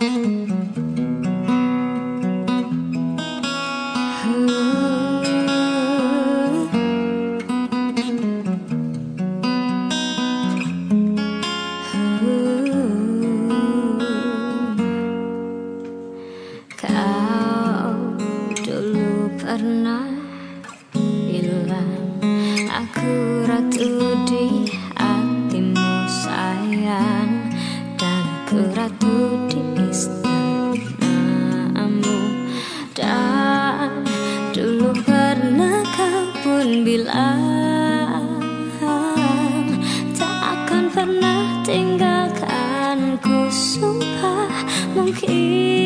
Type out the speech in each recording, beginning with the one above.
うん。Pun bilang tak akan pernah tinggalkanku sumpah mungkin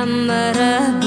camlara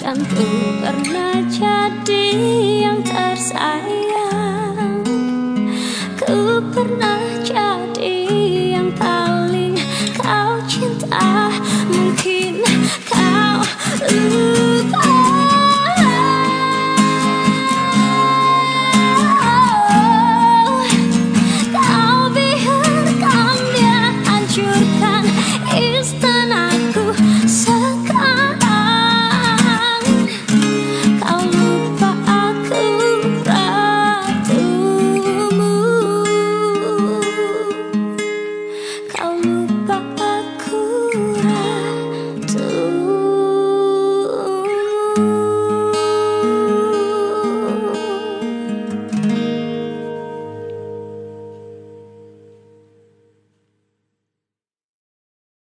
Dan ku pernah jadi yang tersayang. Ku pernah